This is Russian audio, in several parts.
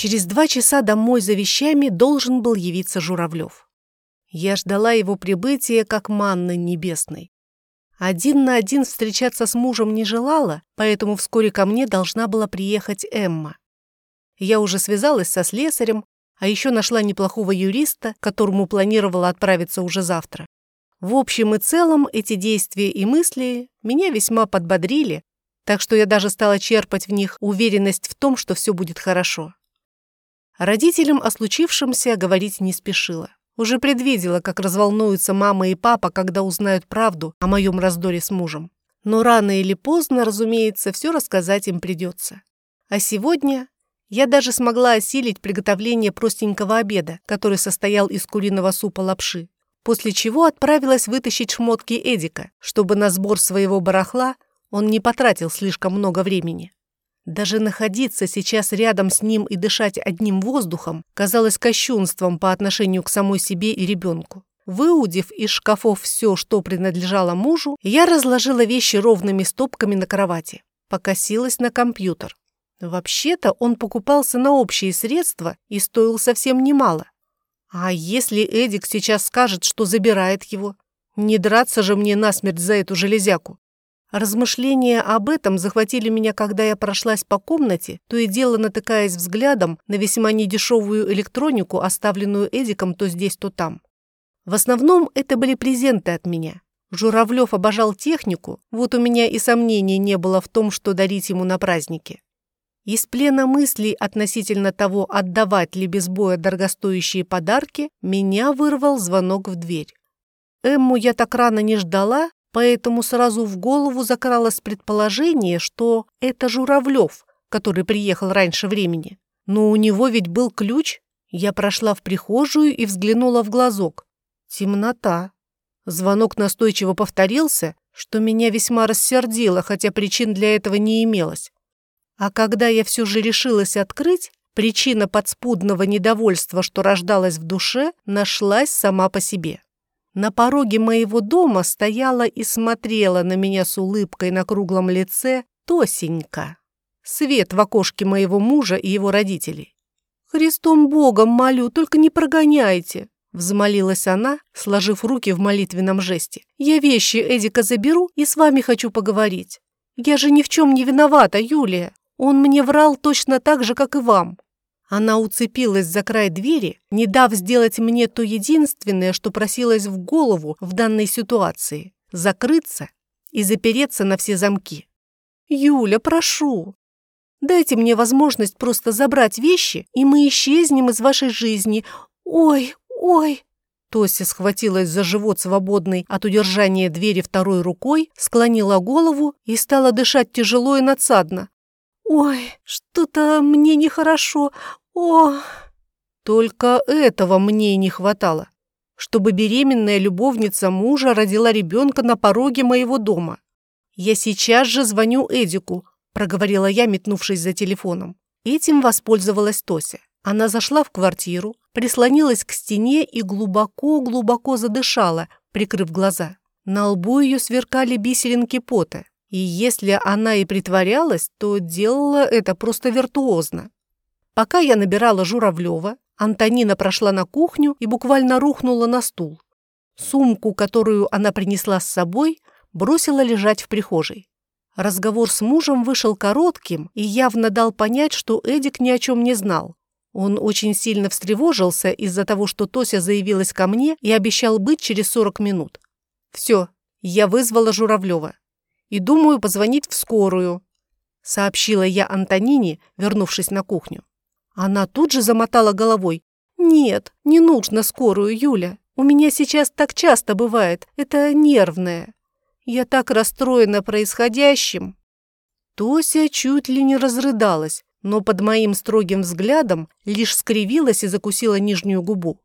Через два часа домой за вещами должен был явиться Журавлев. Я ждала его прибытия, как манны небесной. Один на один встречаться с мужем не желала, поэтому вскоре ко мне должна была приехать Эмма. Я уже связалась со слесарем, а еще нашла неплохого юриста, которому планировала отправиться уже завтра. В общем и целом эти действия и мысли меня весьма подбодрили, так что я даже стала черпать в них уверенность в том, что все будет хорошо. Родителям о случившемся говорить не спешила. Уже предвидела, как разволнуются мама и папа, когда узнают правду о моем раздоре с мужем. Но рано или поздно, разумеется, все рассказать им придется. А сегодня я даже смогла осилить приготовление простенького обеда, который состоял из куриного супа лапши, после чего отправилась вытащить шмотки Эдика, чтобы на сбор своего барахла он не потратил слишком много времени. Даже находиться сейчас рядом с ним и дышать одним воздухом казалось кощунством по отношению к самой себе и ребенку. Выудив из шкафов все, что принадлежало мужу, я разложила вещи ровными стопками на кровати. Покосилась на компьютер. Вообще-то он покупался на общие средства и стоил совсем немало. А если Эдик сейчас скажет, что забирает его? Не драться же мне насмерть за эту железяку. Размышления об этом захватили меня, когда я прошлась по комнате, то и дело натыкаясь взглядом на весьма недешевую электронику, оставленную Эдиком то здесь, то там. В основном это были презенты от меня. Журавлев обожал технику, вот у меня и сомнений не было в том, что дарить ему на празднике. Из плена мыслей относительно того, отдавать ли без боя дорогостоящие подарки, меня вырвал звонок в дверь. Эмму я так рано не ждала, поэтому сразу в голову закралось предположение, что это Журавлев, который приехал раньше времени. Но у него ведь был ключ. Я прошла в прихожую и взглянула в глазок. Темнота. Звонок настойчиво повторился, что меня весьма рассердило, хотя причин для этого не имелось. А когда я все же решилась открыть, причина подспудного недовольства, что рождалась в душе, нашлась сама по себе. На пороге моего дома стояла и смотрела на меня с улыбкой на круглом лице Тосенька. Свет в окошке моего мужа и его родителей. «Христом Богом молю, только не прогоняйте!» Взмолилась она, сложив руки в молитвенном жесте. «Я вещи Эдика заберу и с вами хочу поговорить. Я же ни в чем не виновата, Юлия!» Он мне врал точно так же, как и вам. Она уцепилась за край двери, не дав сделать мне то единственное, что просилось в голову в данной ситуации – закрыться и запереться на все замки. «Юля, прошу, дайте мне возможность просто забрать вещи, и мы исчезнем из вашей жизни. Ой, ой!» Тося схватилась за живот свободный от удержания двери второй рукой, склонила голову и стала дышать тяжело и надсадно. «Ой, что-то мне нехорошо. О!» Только этого мне и не хватало, чтобы беременная любовница мужа родила ребенка на пороге моего дома. «Я сейчас же звоню Эдику», — проговорила я, метнувшись за телефоном. Этим воспользовалась Тося. Она зашла в квартиру, прислонилась к стене и глубоко-глубоко задышала, прикрыв глаза. На лбу ее сверкали бисеринки пота. И если она и притворялась, то делала это просто виртуозно. Пока я набирала Журавлева, Антонина прошла на кухню и буквально рухнула на стул. Сумку, которую она принесла с собой, бросила лежать в прихожей. Разговор с мужем вышел коротким и явно дал понять, что Эдик ни о чем не знал. Он очень сильно встревожился из-за того, что Тося заявилась ко мне и обещал быть через 40 минут. Все, я вызвала Журавлева и думаю позвонить в скорую», — сообщила я Антонине, вернувшись на кухню. Она тут же замотала головой. «Нет, не нужно скорую, Юля. У меня сейчас так часто бывает. Это нервное. Я так расстроена происходящим». Тося чуть ли не разрыдалась, но под моим строгим взглядом лишь скривилась и закусила нижнюю губу.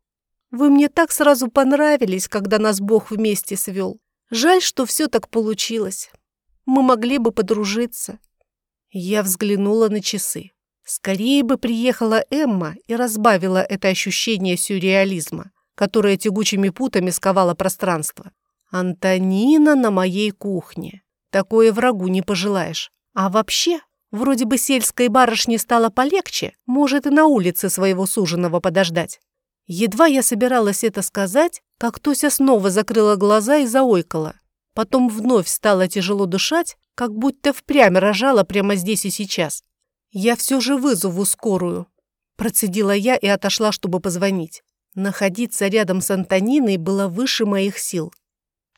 «Вы мне так сразу понравились, когда нас Бог вместе свел. Жаль, что все так получилось. Мы могли бы подружиться. Я взглянула на часы. Скорее бы приехала Эмма и разбавила это ощущение сюрреализма, которое тягучими путами сковало пространство. Антонина на моей кухне. Такое врагу не пожелаешь. А вообще, Вроде бы сельской барышне стало полегче, может и на улице своего суженого подождать. Едва я собиралась это сказать, как Тося снова закрыла глаза и заойкала. Потом вновь стало тяжело дышать, как будто впрямь рожала прямо здесь и сейчас. «Я все же вызову скорую», – процедила я и отошла, чтобы позвонить. Находиться рядом с Антониной было выше моих сил.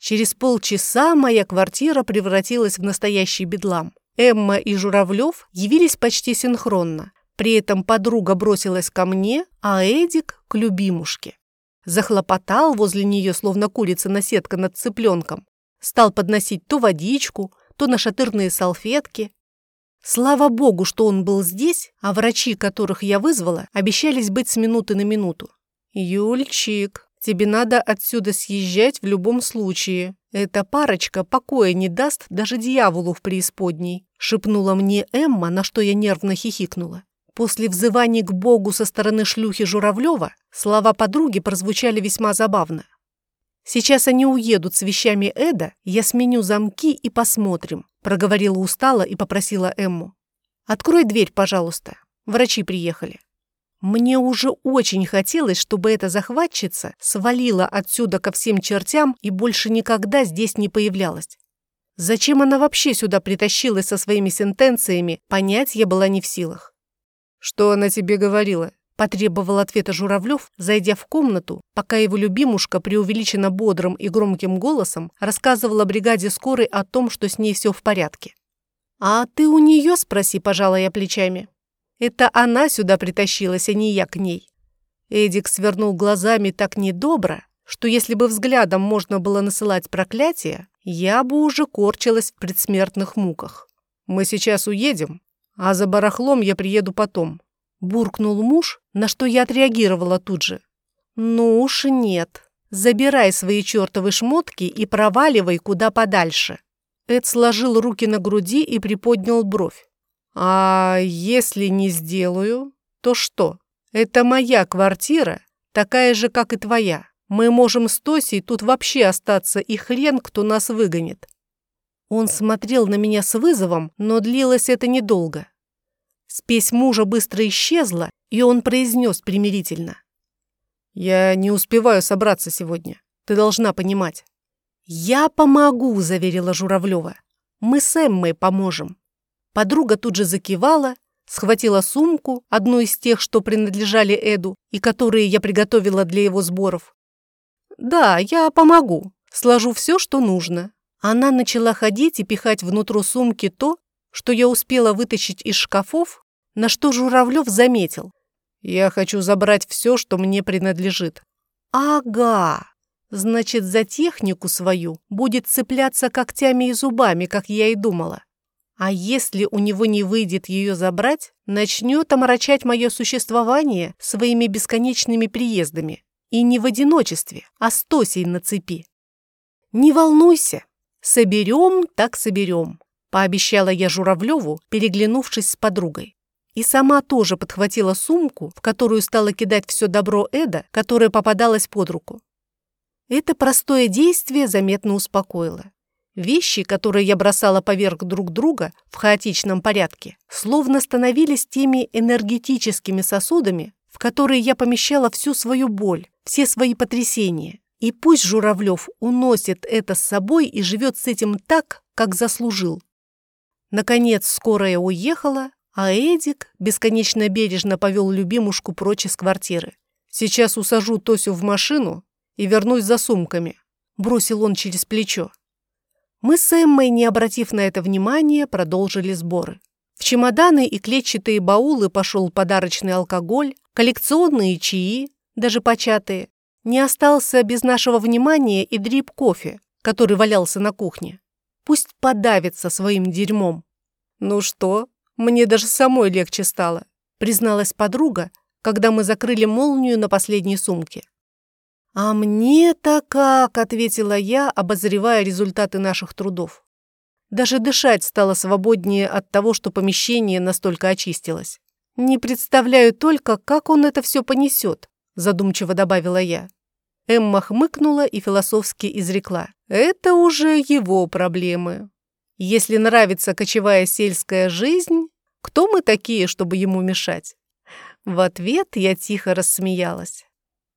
Через полчаса моя квартира превратилась в настоящий бедлам. Эмма и Журавлев явились почти синхронно. При этом подруга бросилась ко мне, а Эдик – к любимушке. Захлопотал возле нее, словно курица на сетка над цыпленком. Стал подносить то водичку, то нашатырные салфетки. Слава богу, что он был здесь, а врачи, которых я вызвала, обещались быть с минуты на минуту. «Юльчик, тебе надо отсюда съезжать в любом случае. Эта парочка покоя не даст даже дьяволу в преисподней», шепнула мне Эмма, на что я нервно хихикнула. После взываний к Богу со стороны шлюхи Журавлева слова подруги прозвучали весьма забавно. «Сейчас они уедут с вещами Эда, я сменю замки и посмотрим», проговорила устало и попросила Эмму. «Открой дверь, пожалуйста. Врачи приехали». Мне уже очень хотелось, чтобы эта захватчица свалила отсюда ко всем чертям и больше никогда здесь не появлялась. Зачем она вообще сюда притащилась со своими сентенциями, понять я была не в силах. «Что она тебе говорила?» – потребовал ответа Журавлев, зайдя в комнату, пока его любимушка преувеличенно бодрым и громким голосом рассказывала бригаде скорой о том, что с ней все в порядке. «А ты у нее спроси, пожалуй, я плечами. Это она сюда притащилась, а не я к ней». Эдик свернул глазами так недобро, что если бы взглядом можно было насылать проклятие, я бы уже корчилась в предсмертных муках. «Мы сейчас уедем, а за барахлом я приеду потом», – буркнул муж, на что я отреагировала тут же. «Ну уж нет. Забирай свои чертовы шмотки и проваливай куда подальше». Эд сложил руки на груди и приподнял бровь. «А если не сделаю, то что? Это моя квартира, такая же, как и твоя. Мы можем с Тосей тут вообще остаться, и хрен кто нас выгонит. Он смотрел на меня с вызовом, но длилось это недолго. Спесь мужа быстро исчезла, и он произнес примирительно. «Я не успеваю собраться сегодня. Ты должна понимать». «Я помогу», — заверила Журавлева. «Мы с Эммой поможем». Подруга тут же закивала, схватила сумку, одну из тех, что принадлежали Эду, и которые я приготовила для его сборов. «Да, я помогу. Сложу все, что нужно. Она начала ходить и пихать внутрь сумки то, что я успела вытащить из шкафов, на что Журавлев заметил. «Я хочу забрать все, что мне принадлежит». «Ага, значит, за технику свою будет цепляться когтями и зубами, как я и думала. А если у него не выйдет ее забрать, начнет омрачать мое существование своими бесконечными приездами. И не в одиночестве, а с Тосей на цепи. Не волнуйся, «Соберем, так соберем», – пообещала я Журавлеву, переглянувшись с подругой. И сама тоже подхватила сумку, в которую стала кидать все добро Эда, которое попадалось под руку. Это простое действие заметно успокоило. Вещи, которые я бросала поверх друг друга в хаотичном порядке, словно становились теми энергетическими сосудами, в которые я помещала всю свою боль, все свои потрясения. И пусть Журавлев уносит это с собой и живет с этим так, как заслужил. Наконец скорая уехала, а Эдик бесконечно бережно повел любимушку прочь из квартиры. «Сейчас усажу Тосю в машину и вернусь за сумками», – бросил он через плечо. Мы с Эммой, не обратив на это внимания, продолжили сборы. В чемоданы и клетчатые баулы пошел подарочный алкоголь, коллекционные чаи, даже початые, не остался без нашего внимания и дрип кофе, который валялся на кухне. Пусть подавится своим дерьмом. Ну что, мне даже самой легче стало, призналась подруга, когда мы закрыли молнию на последней сумке. «А мне-то как?» – ответила я, обозревая результаты наших трудов. Даже дышать стало свободнее от того, что помещение настолько очистилось. «Не представляю только, как он это все понесет», – задумчиво добавила я. Эмма хмыкнула и философски изрекла. «Это уже его проблемы. Если нравится кочевая сельская жизнь, Кто мы такие, чтобы ему мешать? В ответ я тихо рассмеялась.